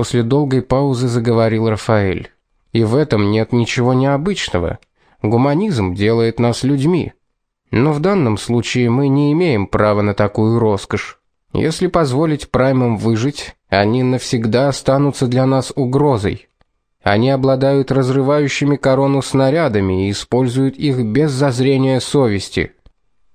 после долгой паузы заговорил Рафаэль. И в этом нет ничего необычного. Гуманизм делает нас людьми. Но в данном случае мы не имеем права на такую роскошь. Если позволить праймам выжить, они навсегда останутся для нас угрозой. Они обладают разрывающими корону снарядами и используют их без зазрения совести.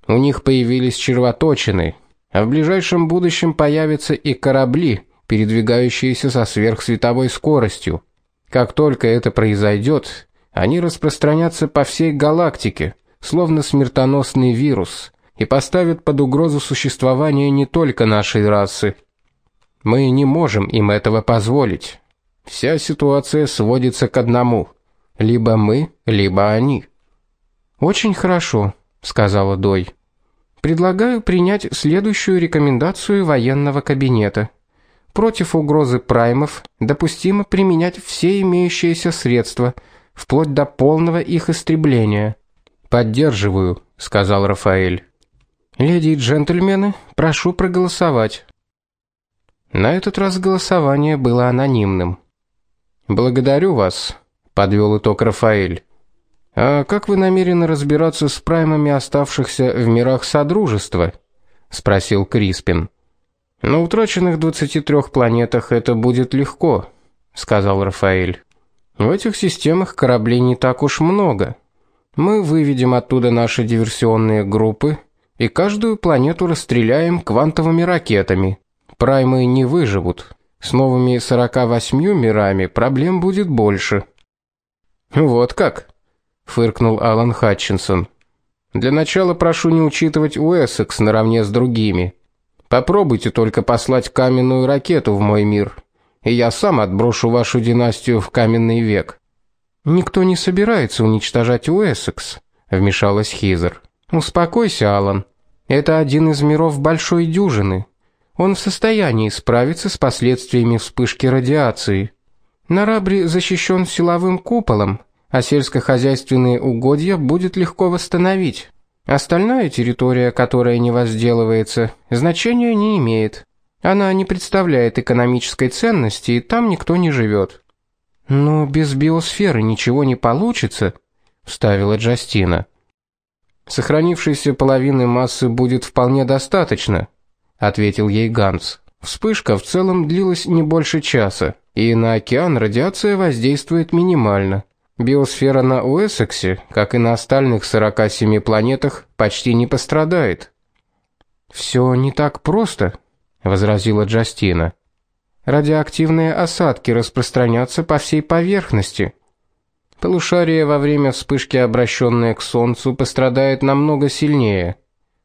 У них появились червоточины, а в ближайшем будущем появятся и корабли, передвигающиеся со сверхсветовой скоростью. Как только это произойдет, они распространятся по всей галактике, словно смертоносный вирус, и поставят под угрозу существование не только нашей расы. Мы не можем им этого позволить. Вся ситуация сводится к одному: либо мы, либо они. Очень хорошо, сказала Дой. Предлагаю принять следующую рекомендацию военного кабинета. Против угрозы праймов допустимо применять все имеющиеся средства, вплоть до полного их истребления. Поддерживаю, сказал Рафаэль. Леди и джентльмены, прошу проголосовать. На этот раз голосование было анонимным. Благодарю вас, подвел итог Рафаэль. А как вы намерены разбираться с праймами оставшихся в мирах содружества? спросил Криспин. На утраченных 23 планетах это будет легко, сказал Рафаэль. В этих системах кораблей не так уж много. Мы выведем оттуда наши диверсионные группы и каждую планету расстреляем квантовыми ракетами. Праймы не выживут. С новыми 48 мирами проблем будет больше. Вот как, фыркнул Алан Хатчинсон. Для начала прошу не учитывать Уэссекс наравне с другими. Попробуйте только послать каменную ракету в мой мир, и я сам отброшу вашу династию в каменный век. Никто не собирается уничтожать Уэссекс, вмешалась Хизер. Успокойся, Алан. Это один из миров большой дюжины. Он в состоянии справиться с последствиями вспышки радиации. Нарабри защищен силовым куполом, а сельскохозяйственные угодья будет легко восстановить. Остальная территория, которая не возделывается, значения не имеет. Она не представляет экономической ценности, и там никто не живет. Но без биосферы ничего не получится, вставила Джастина. Сохранившейся половины массы будет вполне достаточно, ответил ей Ганс. Вспышка в целом длилась не больше часа, и на океан радиация воздействует минимально. Биосфера на Уэссексе, как и на остальных 47 планетах, почти не пострадает. Все не так просто, возразила Джастина. Радиоактивные осадки распространятся по всей поверхности. Полушарие во время вспышки, обращенное к солнцу, пострадает намного сильнее.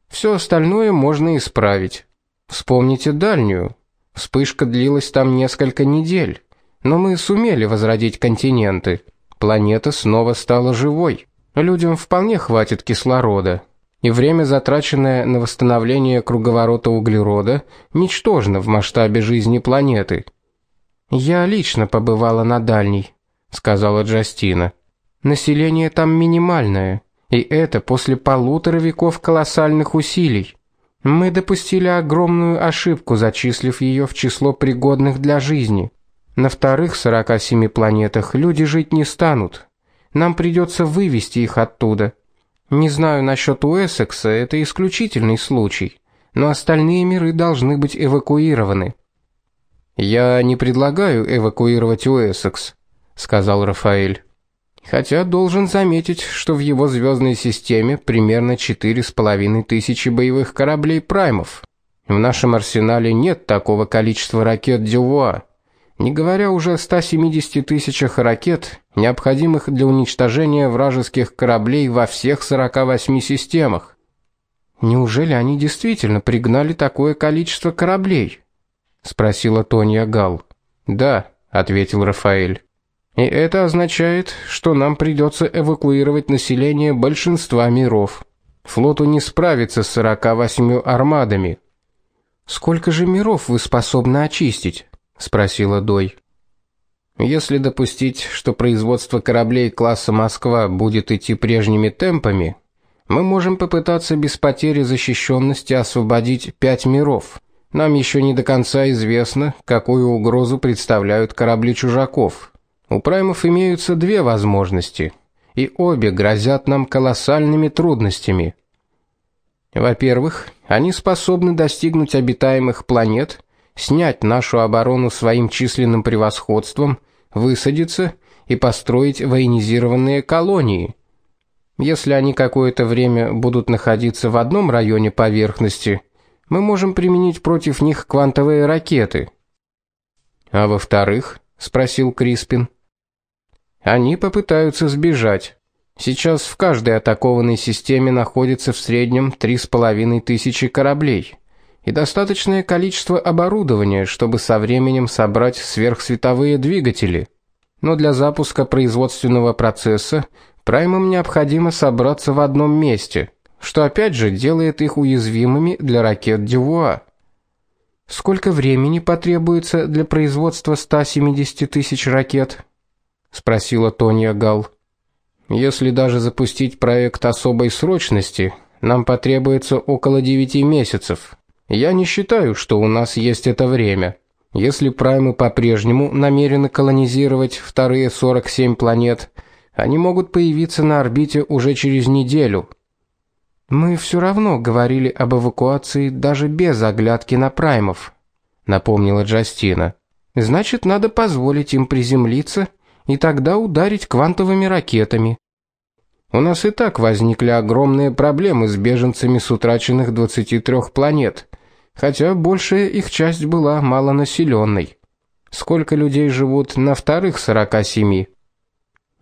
Все остальное можно исправить. Вспомните дальнюю. Вспышка длилась там несколько недель, но мы сумели возродить континенты. Планета снова стала живой. Людям вполне хватит кислорода, и время, затраченное на восстановление круговорота углерода, ничтожно в масштабе жизни планеты. Я лично побывала на дальней, сказала Джастина. Население там минимальное, и это после полутора веков колоссальных усилий. Мы допустили огромную ошибку, зачислив ее в число пригодных для жизни. На вторых 47 планетах люди жить не станут. Нам придется вывести их оттуда. Не знаю насчет Уэссекса, это исключительный случай, но остальные миры должны быть эвакуированы. Я не предлагаю эвакуировать Уэссекс, сказал Рафаэль. Хотя должен заметить, что в его звездной системе примерно четыре с половиной тысячи боевых кораблей праймов. В нашем арсенале нет такого количества ракет Дювуа, не говоря уже о 170 тысячах ракет, необходимых для уничтожения вражеских кораблей во всех 48 системах. Неужели они действительно пригнали такое количество кораблей? спросила Тоня Гал. Да, ответил Рафаэль. И это означает, что нам придется эвакуировать население большинства миров. Флоту не справиться с 48 армадами. Сколько же миров вы способны очистить? Спросила Дой. Если допустить, что производство кораблей класса Москва будет идти прежними темпами, мы можем попытаться без потери защищенности освободить пять миров. Нам еще не до конца известно, какую угрозу представляют корабли чужаков. У праймов имеются две возможности, и обе грозят нам колоссальными трудностями. Во-первых, они способны достигнуть обитаемых планет, снять нашу оборону своим численным превосходством, высадиться и построить военизированные колонии. Если они какое-то время будут находиться в одном районе поверхности, мы можем применить против них квантовые ракеты. А во-вторых, спросил Криспин. Они попытаются сбежать. Сейчас в каждой атакованной системе находится в среднем три с половиной тысячи кораблей и достаточное количество оборудования, чтобы со временем собрать сверхсветовые двигатели. Но для запуска производственного процесса праймам необходимо собраться в одном месте – что опять же делает их уязвимыми для ракет Дювуа. Сколько времени потребуется для производства 170 тысяч ракет? спросила Тония Гал. Если даже запустить проект особой срочности, нам потребуется около 9 месяцев. Я не считаю, что у нас есть это время. Если праймы по-прежнему намерены колонизировать вторые 47 планет, они могут появиться на орбите уже через неделю. Мы все равно говорили об эвакуации даже без оглядки на праймов, напомнила Джастина. Значит, надо позволить им приземлиться и тогда ударить квантовыми ракетами. У нас и так возникли огромные проблемы с беженцами с утраченных 23 планет, хотя большая их часть была малонаселенной. Сколько людей живут на вторых 47?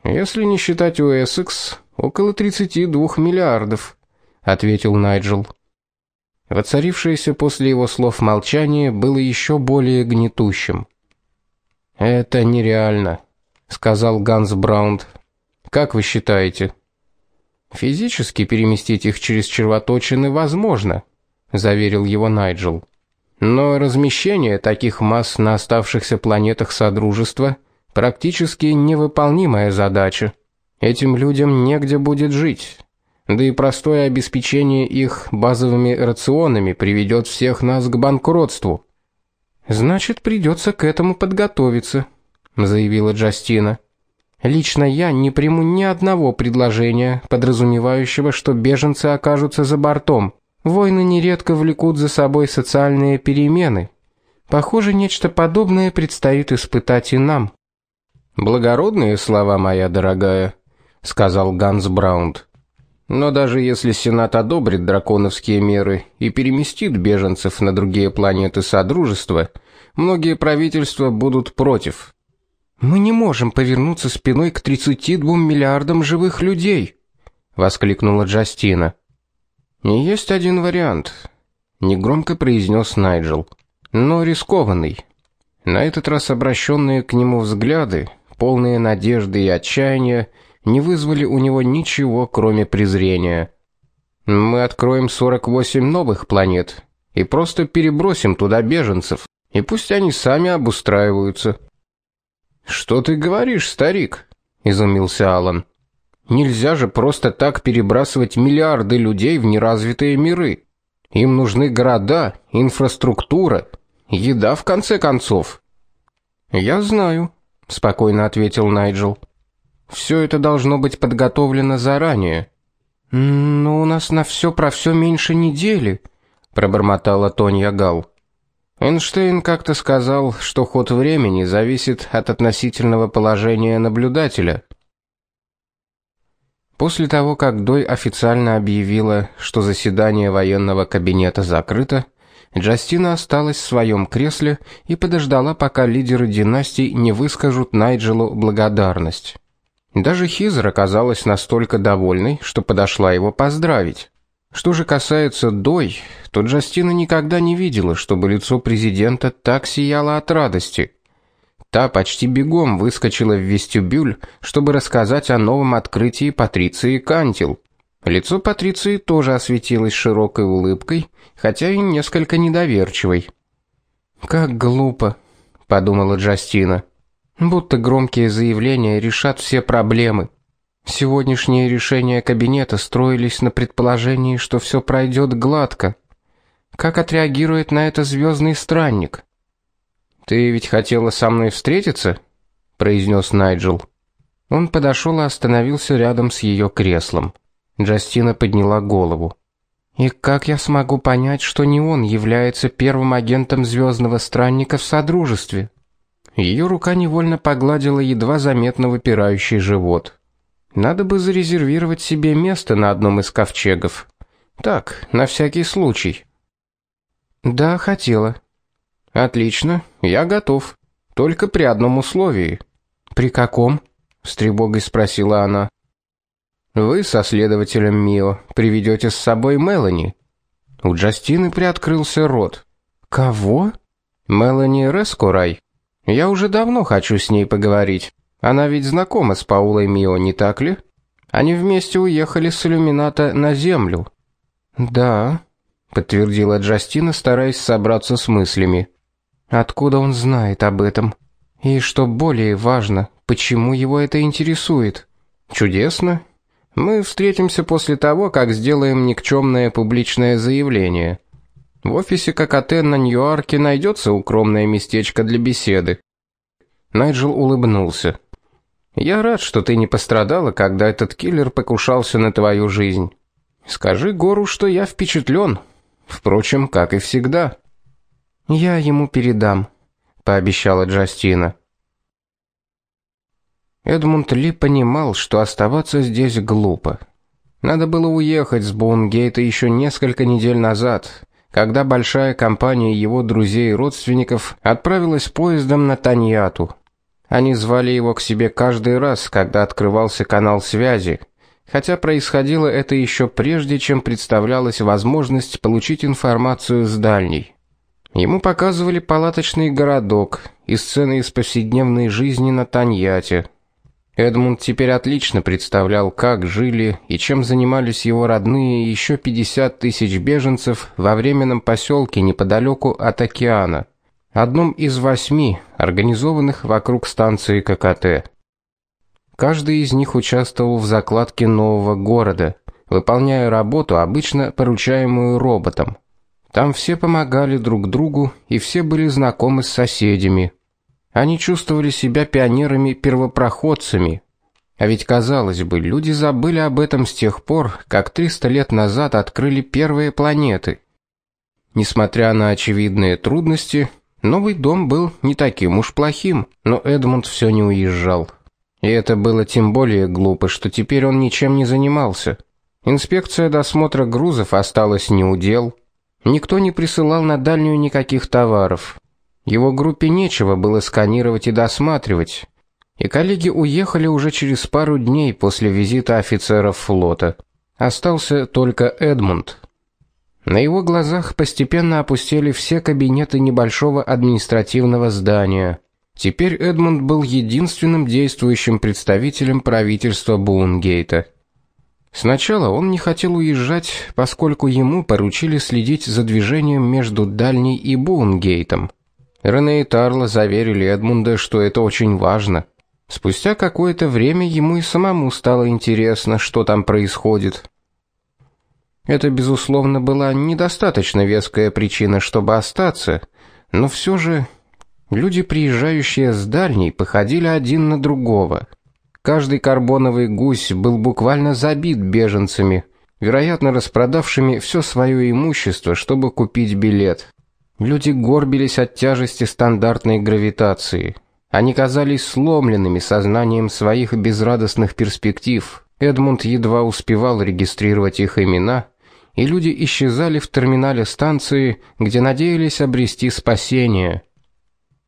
Если не считать Уэссекс, около 32 миллиардов ответил Найджел. Воцарившееся после его слов молчание было еще более гнетущим. Это нереально, сказал Ганс Браунд. Как вы считаете? Физически переместить их через червоточины возможно, заверил его Найджел. Но размещение таких масс на оставшихся планетах содружества практически невыполнимая задача. Этим людям негде будет жить. Да и простое обеспечение их базовыми рационами приведет всех нас к банкротству. Значит, придется к этому подготовиться, заявила Джастина. Лично я не приму ни одного предложения, подразумевающего, что беженцы окажутся за бортом. Войны нередко влекут за собой социальные перемены. Похоже, нечто подобное предстоит испытать и нам. Благородные слова, моя дорогая, сказал Ганс Браунд. Но даже если Сенат одобрит драконовские меры и переместит беженцев на другие планеты Содружества, многие правительства будут против. Мы не можем повернуться спиной к 32 миллиардам живых людей, воскликнула Джастина. Есть один вариант, негромко произнес Найджел, но рискованный. На этот раз обращенные к нему взгляды, полные надежды и отчаяния, не вызвали у него ничего, кроме презрения. Мы откроем 48 новых планет и просто перебросим туда беженцев, и пусть они сами обустраиваются. Что ты говоришь, старик? изумился Алан. Нельзя же просто так перебрасывать миллиарды людей в неразвитые миры. Им нужны города, инфраструктура, еда в конце концов. Я знаю, спокойно ответил Найджел. Все это должно быть подготовлено заранее. Но у нас на все про все меньше недели, пробормотала Тонья Гал. Эйнштейн как-то сказал, что ход времени зависит от относительного положения наблюдателя. После того, как Дой официально объявила, что заседание военного кабинета закрыто, Джастина осталась в своем кресле и подождала, пока лидеры династий не выскажут Найджелу благодарность. Даже Хизер оказалась настолько довольной, что подошла его поздравить. Что же касается Дой, то Джастина никогда не видела, чтобы лицо президента так сияло от радости. Та почти бегом выскочила в вестибюль, чтобы рассказать о новом открытии Патриции Кантил. Лицо Патриции тоже осветилось широкой улыбкой, хотя и несколько недоверчивой. Как глупо, подумала Джастина. Будто громкие заявления решат все проблемы. Сегодняшние решения кабинета строились на предположении, что все пройдет гладко. Как отреагирует на это звездный странник? Ты ведь хотела со мной встретиться, произнес Найджел. Он подошел и остановился рядом с ее креслом. Джастина подняла голову. И как я смогу понять, что не он является первым агентом звездного странника в содружестве? Ее рука невольно погладила едва заметно выпирающий живот. Надо бы зарезервировать себе место на одном из ковчегов. Так, на всякий случай. Да, хотела. Отлично, я готов. Только при одном условии. При каком? с тревогой спросила она. Вы со следователем Мио приведете с собой Мелани. У Джастины приоткрылся рот. Кого? Мелани Рескорай. Я уже давно хочу с ней поговорить. Она ведь знакома с Паулой Мио, не так ли? Они вместе уехали с иллюмината на землю. Да, подтвердила Джастина, стараясь собраться с мыслями. Откуда он знает об этом? И что более важно, почему его это интересует? Чудесно. Мы встретимся после того, как сделаем никчемное публичное заявление. В офисе ККТ на Нью-Йорке найдется укромное местечко для беседы. Найджел улыбнулся. Я рад, что ты не пострадала, когда этот киллер покушался на твою жизнь. Скажи Гору, что я впечатлен. Впрочем, как и всегда. Я ему передам, пообещала Джастина. Эдмунд Ли понимал, что оставаться здесь глупо. Надо было уехать с Боунгейта еще несколько недель назад, когда большая компания его друзей и родственников отправилась поездом на Таньяту. Они звали его к себе каждый раз, когда открывался канал связи, хотя происходило это еще прежде, чем представлялась возможность получить информацию с дальней. Ему показывали палаточный городок и сцены из повседневной жизни на Таньяте. Эдмунд теперь отлично представлял, как жили и чем занимались его родные еще 50 тысяч беженцев во временном поселке неподалеку от океана одном из восьми, организованных вокруг станции ККТ. Каждый из них участвовал в закладке нового города, выполняя работу, обычно поручаемую роботам. Там все помогали друг другу, и все были знакомы с соседями. Они чувствовали себя пионерами-первопроходцами. А ведь казалось бы, люди забыли об этом с тех пор, как 300 лет назад открыли первые планеты. Несмотря на очевидные трудности, Новый дом был не таким уж плохим, но Эдмунд все не уезжал. И это было тем более глупо, что теперь он ничем не занимался. Инспекция досмотра грузов осталась неудел. Никто не присылал на дальнюю никаких товаров. Его группе нечего было сканировать и досматривать. И коллеги уехали уже через пару дней после визита офицеров флота. Остался только Эдмунд. На его глазах постепенно опустели все кабинеты небольшого административного здания. Теперь Эдмунд был единственным действующим представителем правительства Бунгейта. Сначала он не хотел уезжать, поскольку ему поручили следить за движением между Дальней и Бунгейтом. Рене и Тарла заверили Эдмунда, что это очень важно. Спустя какое-то время ему и самому стало интересно, что там происходит. Это безусловно была недостаточно веская причина, чтобы остаться, но все же люди, приезжающие с дальней, походили один на другого. Каждый карбоновый гусь был буквально забит беженцами, вероятно, распродавшими все свое имущество, чтобы купить билет. Люди горбились от тяжести стандартной гравитации. Они казались сломленными сознанием своих безрадостных перспектив. Эдмунд едва успевал регистрировать их имена, и люди исчезали в терминале станции, где надеялись обрести спасение.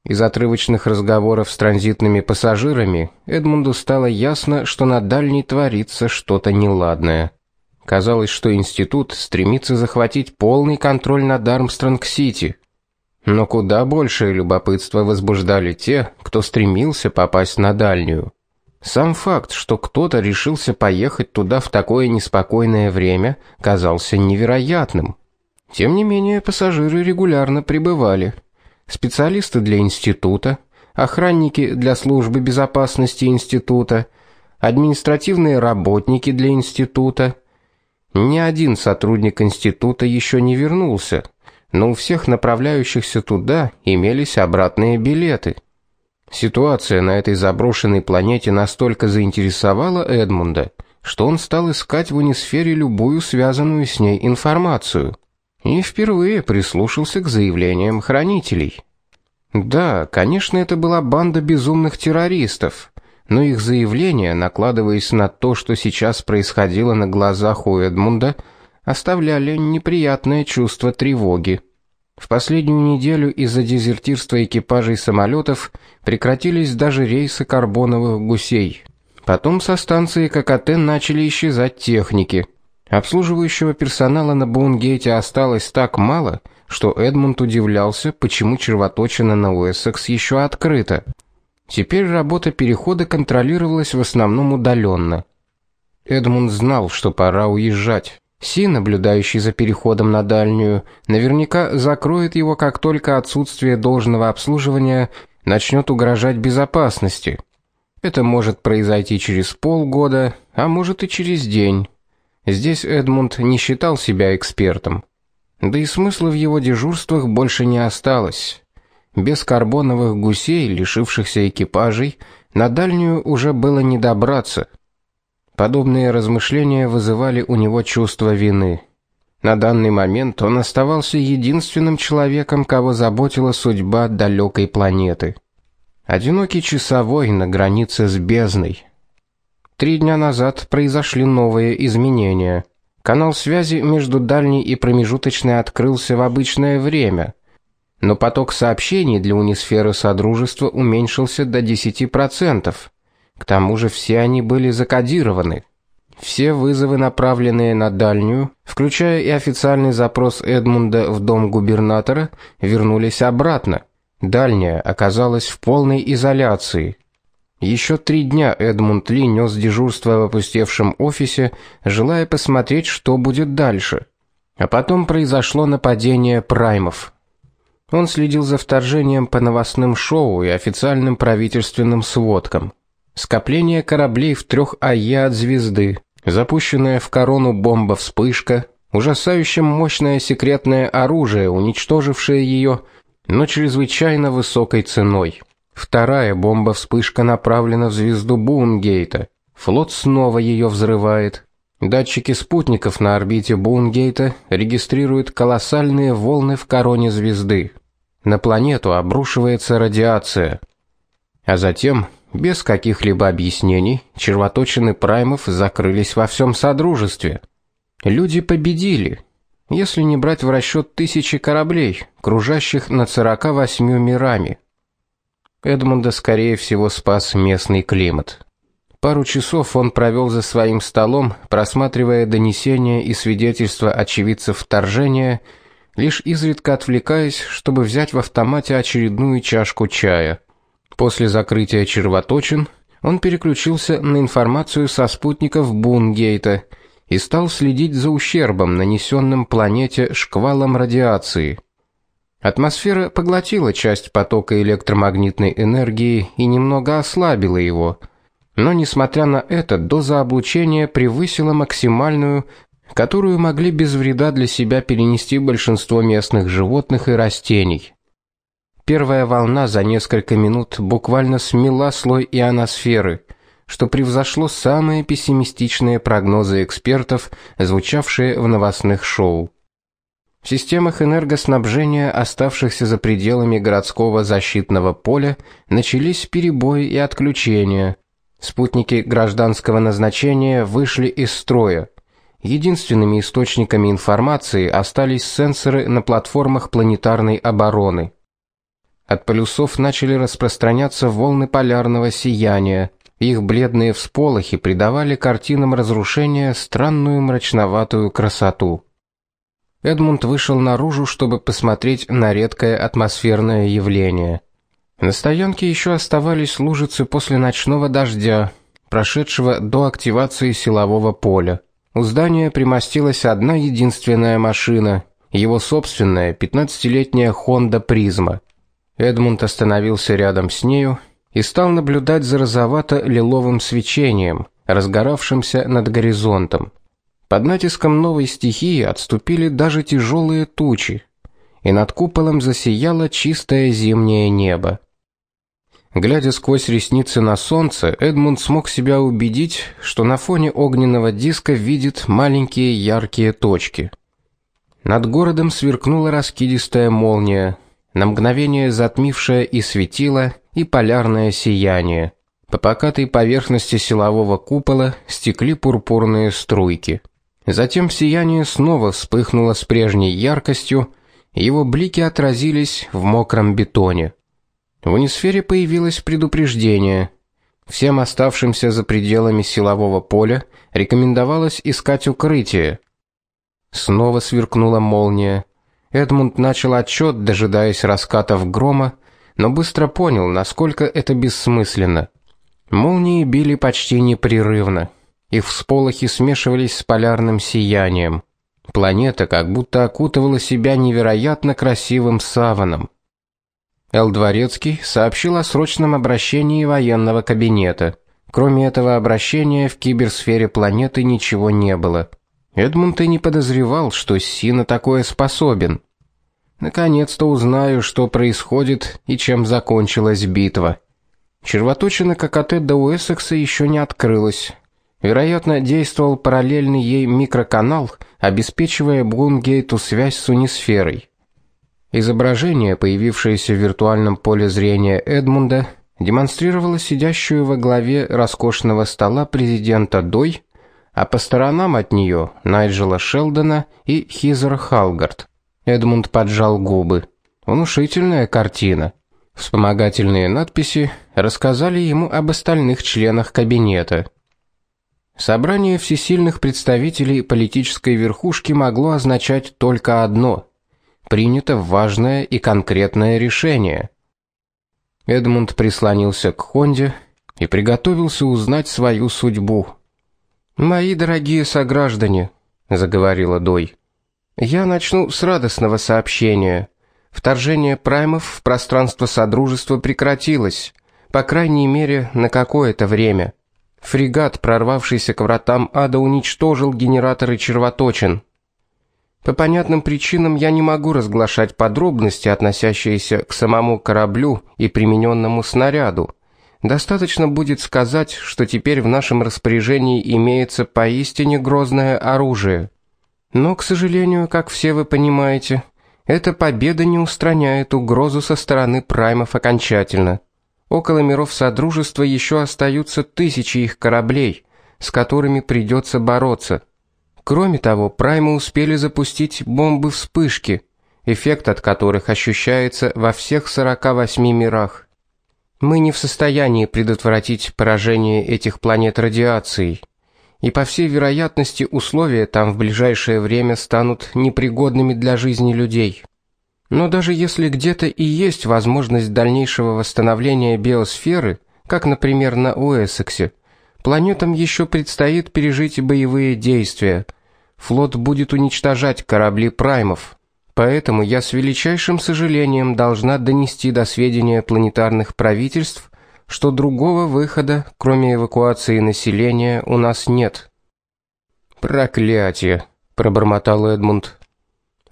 Из отрывочных разговоров с транзитными пассажирами Эдмунду стало ясно, что на дальней творится что-то неладное. Казалось, что институт стремится захватить полный контроль над Армстронг-Сити. Но куда большее любопытство возбуждали те, кто стремился попасть на дальнюю. Сам факт, что кто-то решился поехать туда в такое неспокойное время, казался невероятным. Тем не менее, пассажиры регулярно прибывали. Специалисты для института, охранники для службы безопасности института, административные работники для института. Ни один сотрудник института еще не вернулся, но у всех направляющихся туда имелись обратные билеты. Ситуация на этой заброшенной планете настолько заинтересовала Эдмунда, что он стал искать в унисфере любую связанную с ней информацию и впервые прислушался к заявлениям хранителей. Да, конечно, это была банда безумных террористов, но их заявления, накладываясь на то, что сейчас происходило на глазах у Эдмунда, оставляли неприятное чувство тревоги. В последнюю неделю из-за дезертирства экипажей самолетов прекратились даже рейсы карбоновых гусей. Потом со станции ККТ начали исчезать техники. Обслуживающего персонала на Бунгейте осталось так мало, что Эдмунд удивлялся, почему червоточина на Уэссекс еще открыта. Теперь работа перехода контролировалась в основном удаленно. Эдмунд знал, что пора уезжать. Си, наблюдающий за переходом на дальнюю, наверняка закроет его, как только отсутствие должного обслуживания начнет угрожать безопасности. Это может произойти через полгода, а может и через день. Здесь Эдмунд не считал себя экспертом. Да и смысла в его дежурствах больше не осталось. Без карбоновых гусей, лишившихся экипажей, на дальнюю уже было не добраться. Подобные размышления вызывали у него чувство вины. На данный момент он оставался единственным человеком, кого заботила судьба далекой планеты. Одинокий часовой на границе с бездной. Три дня назад произошли новые изменения. Канал связи между дальней и промежуточной открылся в обычное время, но поток сообщений для унисферы содружества уменьшился до 10%. К тому же все они были закодированы. Все вызовы, направленные на дальнюю, включая и официальный запрос Эдмунда в дом губернатора, вернулись обратно. Дальняя оказалась в полной изоляции. Еще три дня Эдмунд Ли нес дежурство в опустевшем офисе, желая посмотреть, что будет дальше. А потом произошло нападение праймов. Он следил за вторжением по новостным шоу и официальным правительственным сводкам. Скопление кораблей в трех АЕ от звезды, запущенная в корону бомба-вспышка, ужасающе мощное секретное оружие, уничтожившее ее, но чрезвычайно высокой ценой. Вторая бомба-вспышка направлена в звезду Бунгейта. Флот снова ее взрывает. Датчики спутников на орбите Бунгейта регистрируют колоссальные волны в короне звезды. На планету обрушивается радиация. А затем, без каких-либо объяснений, червоточины праймов закрылись во всем содружестве. Люди победили. Если не брать в расчет тысячи кораблей, кружащих над 48 мирами. Эдмунда скорее всего спас местный климат. Пару часов он провел за своим столом, просматривая донесения и свидетельства очевидцев вторжения, лишь изредка отвлекаясь, чтобы взять в автомате очередную чашку чая. После закрытия червоточин он переключился на информацию со спутников Бунгейта и стал следить за ущербом, нанесенным планете шквалом радиации. Атмосфера поглотила часть потока электромагнитной энергии и немного ослабила его. Но несмотря на это, доза облучения превысила максимальную, которую могли без вреда для себя перенести большинство местных животных и растений. Первая волна за несколько минут буквально смела слой ионосферы, что превзошло самые пессимистичные прогнозы экспертов, звучавшие в новостных шоу. В системах энергоснабжения, оставшихся за пределами городского защитного поля, начались перебои и отключения. Спутники гражданского назначения вышли из строя. Единственными источниками информации остались сенсоры на платформах планетарной обороны. От полюсов начали распространяться волны полярного сияния. Их бледные всполохи придавали картинам разрушения странную мрачноватую красоту. Эдмунд вышел наружу, чтобы посмотреть на редкое атмосферное явление. На стоянке еще оставались лужицы после ночного дождя, прошедшего до активации силового поля. У здания примостилась одна единственная машина, его собственная 15-летняя Honda Prisma. Эдмунд остановился рядом с нею и стал наблюдать за розовато-лиловым свечением, разгоравшимся над горизонтом. Под натиском новой стихии отступили даже тяжелые тучи. и над куполом засияло чистое зимнее небо. Глядя сквозь ресницы на солнце, Эдмунд смог себя убедить, что на фоне огненного диска видит маленькие яркие точки. Над городом сверкнула раскидистая молния, на мгновение затмившая и светило, и полярное сияние. По покатой поверхности силового купола стекли пурпурные струйки. Затем сияние снова вспыхнуло с прежней яркостью, его блики отразились в мокром бетоне. В унисфере появилось предупреждение. Всем оставшимся за пределами силового поля рекомендовалось искать укрытие. Снова сверкнула молния. Эдмунд начал отчет, дожидаясь раскатов грома, но быстро понял, насколько это бессмысленно. Молнии били почти непрерывно. Их всполохи смешивались с полярным сиянием. Планета как будто окутывала себя невероятно красивым саваном. Эл Дворецкий сообщил о срочном обращении военного кабинета. Кроме этого обращения в киберсфере планеты ничего не было. Эдмунд и не подозревал, что Си на такое способен. Наконец-то узнаю, что происходит и чем закончилась битва. Червоточина ККТ до Уэссекса еще не открылась. Вероятно, действовал параллельный ей микроканал, обеспечивая Блумгейту связь с унисферой. Изображение, появившееся в виртуальном поле зрения Эдмунда, демонстрировало сидящую во главе роскошного стола президента Дой, а по сторонам от нее Найджела Шелдона и Хизера Халгард. Эдмунд поджал губы. Внушительная картина. Вспомогательные надписи рассказали ему об остальных членах кабинета. Собрание всесильных представителей политической верхушки могло означать только одно: принято важное и конкретное решение. Эдмунд прислонился к Хонде и приготовился узнать свою судьбу. "Мои дорогие сограждане", заговорила Дой. "Я начну с радостного сообщения. Вторжение праймов в пространство содружества прекратилось, по крайней мере, на какое-то время. Фрегат, прорвавшийся к вратам ада, уничтожил генераторы червоточин. По понятным причинам я не могу разглашать подробности, относящиеся к самому кораблю и примененному снаряду. Достаточно будет сказать, что теперь в нашем распоряжении имеется поистине грозное оружие. Но, к сожалению, как все вы понимаете, эта победа не устраняет угрозу со стороны праймов окончательно. Около миров содружества еще остаются тысячи их кораблей, с которыми придется бороться. Кроме того, праймы успели запустить бомбы-вспышки, эффект от которых ощущается во всех 48 мирах. Мы не в состоянии предотвратить поражение этих планет радиацией, и по всей вероятности условия там в ближайшее время станут непригодными для жизни людей. Но даже если где-то и есть возможность дальнейшего восстановления биосферы, как, например, на Уэссексе, Планетам еще предстоит пережить боевые действия. Флот будет уничтожать корабли праймов. Поэтому я с величайшим сожалением должна донести до сведения планетарных правительств, что другого выхода, кроме эвакуации населения, у нас нет. Проклятие, пробормотал Эдмунд.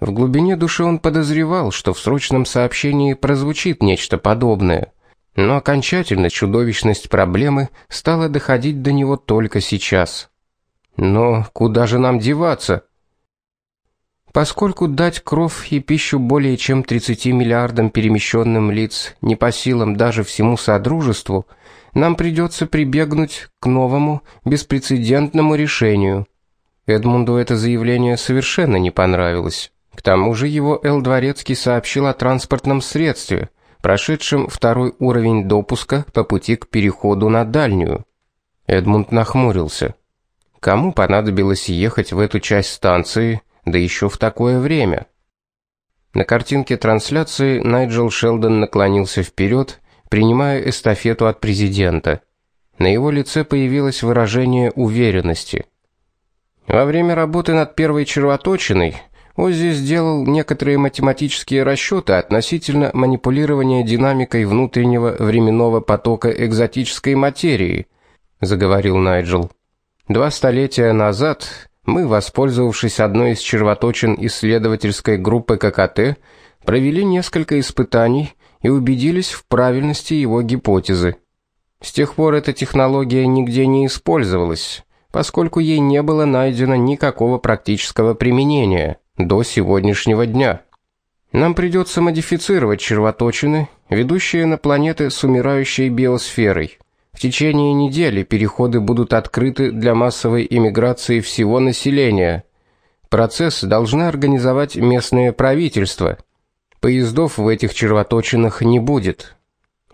В глубине души он подозревал, что в срочном сообщении прозвучит нечто подобное. Но окончательно чудовищность проблемы стала доходить до него только сейчас. Но куда же нам деваться? Поскольку дать кровь и пищу более чем 30 миллиардам перемещенным лиц не по силам даже всему содружеству, нам придется прибегнуть к новому, беспрецедентному решению. Эдмунду это заявление совершенно не понравилось. К тому же его Эл Дворецкий сообщил о транспортном средстве, прошедшим второй уровень допуска по пути к переходу на дальнюю. Эдмунд нахмурился. Кому понадобилось ехать в эту часть станции, да еще в такое время? На картинке трансляции Найджел Шелдон наклонился вперед, принимая эстафету от президента. На его лице появилось выражение уверенности. Во время работы над первой червоточиной Оззи сделал некоторые математические расчеты относительно манипулирования динамикой внутреннего временного потока экзотической материи, заговорил Найджел. Два столетия назад мы, воспользовавшись одной из червоточин исследовательской группы ККТ, провели несколько испытаний и убедились в правильности его гипотезы. С тех пор эта технология нигде не использовалась, поскольку ей не было найдено никакого практического применения до сегодняшнего дня. Нам придется модифицировать червоточины, ведущие на планеты с умирающей биосферой. В течение недели переходы будут открыты для массовой иммиграции всего населения. Процесс должны организовать местные правительства. Поездов в этих червоточинах не будет.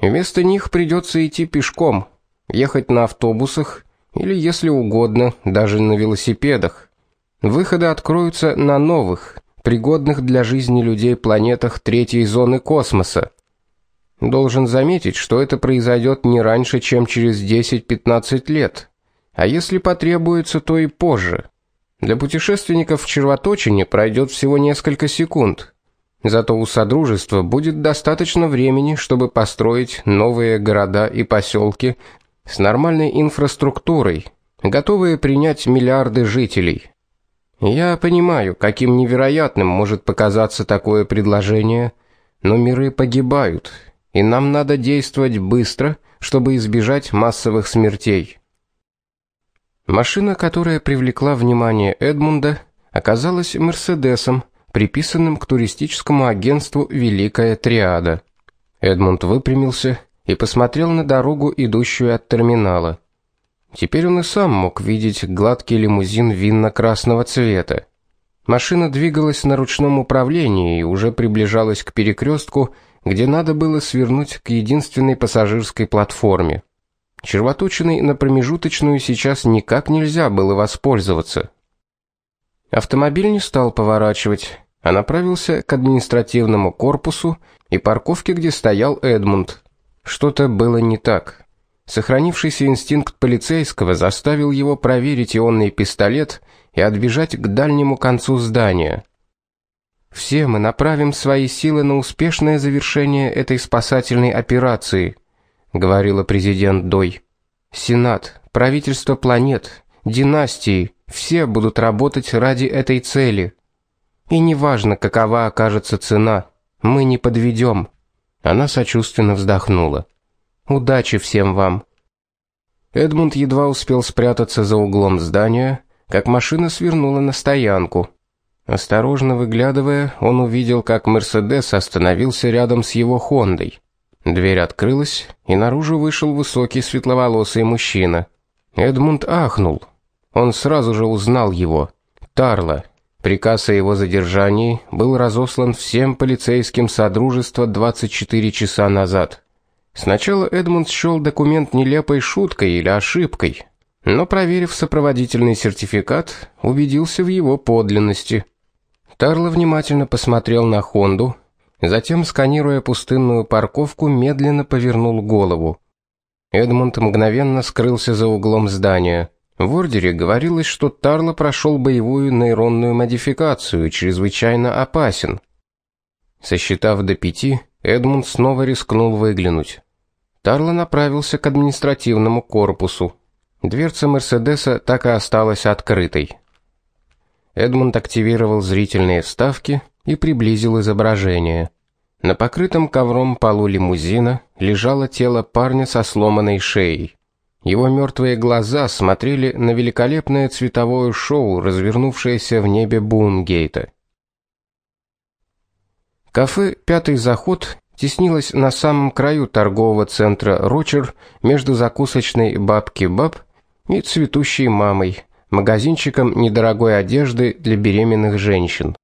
Вместо них придется идти пешком, ехать на автобусах или, если угодно, даже на велосипедах. Выходы откроются на новых, пригодных для жизни людей планетах третьей зоны космоса. Должен заметить, что это произойдет не раньше, чем через 10-15 лет, а если потребуется, то и позже. Для путешественников в червоточине пройдет всего несколько секунд. Зато у содружества будет достаточно времени, чтобы построить новые города и поселки с нормальной инфраструктурой, готовые принять миллиарды жителей. Я понимаю, каким невероятным может показаться такое предложение, но миры погибают, и нам надо действовать быстро, чтобы избежать массовых смертей. Машина, которая привлекла внимание Эдмунда, оказалась Мерседесом, приписанным к туристическому агентству Великая Триада. Эдмунд выпрямился и посмотрел на дорогу, идущую от терминала. Теперь он и сам мог видеть гладкий лимузин винно-красного цвета. Машина двигалась на ручном управлении и уже приближалась к перекрестку, где надо было свернуть к единственной пассажирской платформе. Червоточиной на промежуточную сейчас никак нельзя было воспользоваться. Автомобиль не стал поворачивать, а направился к административному корпусу и парковке, где стоял Эдмунд. Что-то было не так. Сохранившийся инстинкт полицейского заставил его проверить ионный пистолет и отбежать к дальнему концу здания. Все мы направим свои силы на успешное завершение этой спасательной операции, говорила президент Дой. Сенат, правительство планет, династии все будут работать ради этой цели. И неважно, какова окажется цена, мы не подведем. Она сочувственно вздохнула. Удачи всем вам. Эдмунд едва успел спрятаться за углом здания, как машина свернула на стоянку. Осторожно выглядывая, он увидел, как Мерседес остановился рядом с его Хондой. Дверь открылась, и наружу вышел высокий светловолосый мужчина. Эдмунд ахнул. Он сразу же узнал его. Тарла. Приказ о его задержании был разослан всем полицейским содружества 24 часа назад. Сначала Эдмунд счёл документ нелепой шуткой или ошибкой, но проверив сопроводительный сертификат, убедился в его подлинности. Тарло внимательно посмотрел на Хонду, затем, сканируя пустынную парковку, медленно повернул голову. Эдмунд мгновенно скрылся за углом здания. В ордере говорилось, что Тарло прошел боевую нейронную модификацию, чрезвычайно опасен. Сосчитав до пяти, Эдмунд снова рискнул выглянуть. Тарло направился к административному корпусу. Дверца Мерседеса так и осталась открытой. Эдмунд активировал зрительные вставки и приблизил изображение. На покрытом ковром полу лимузина лежало тело парня со сломанной шеей. Его мертвые глаза смотрели на великолепное цветовое шоу, развернувшееся в небе Бумгейта. Кафе Пятый заход теснилась на самом краю торгового центра Рочер между закусочной Бабки Баб и цветущей мамой, магазинчиком недорогой одежды для беременных женщин.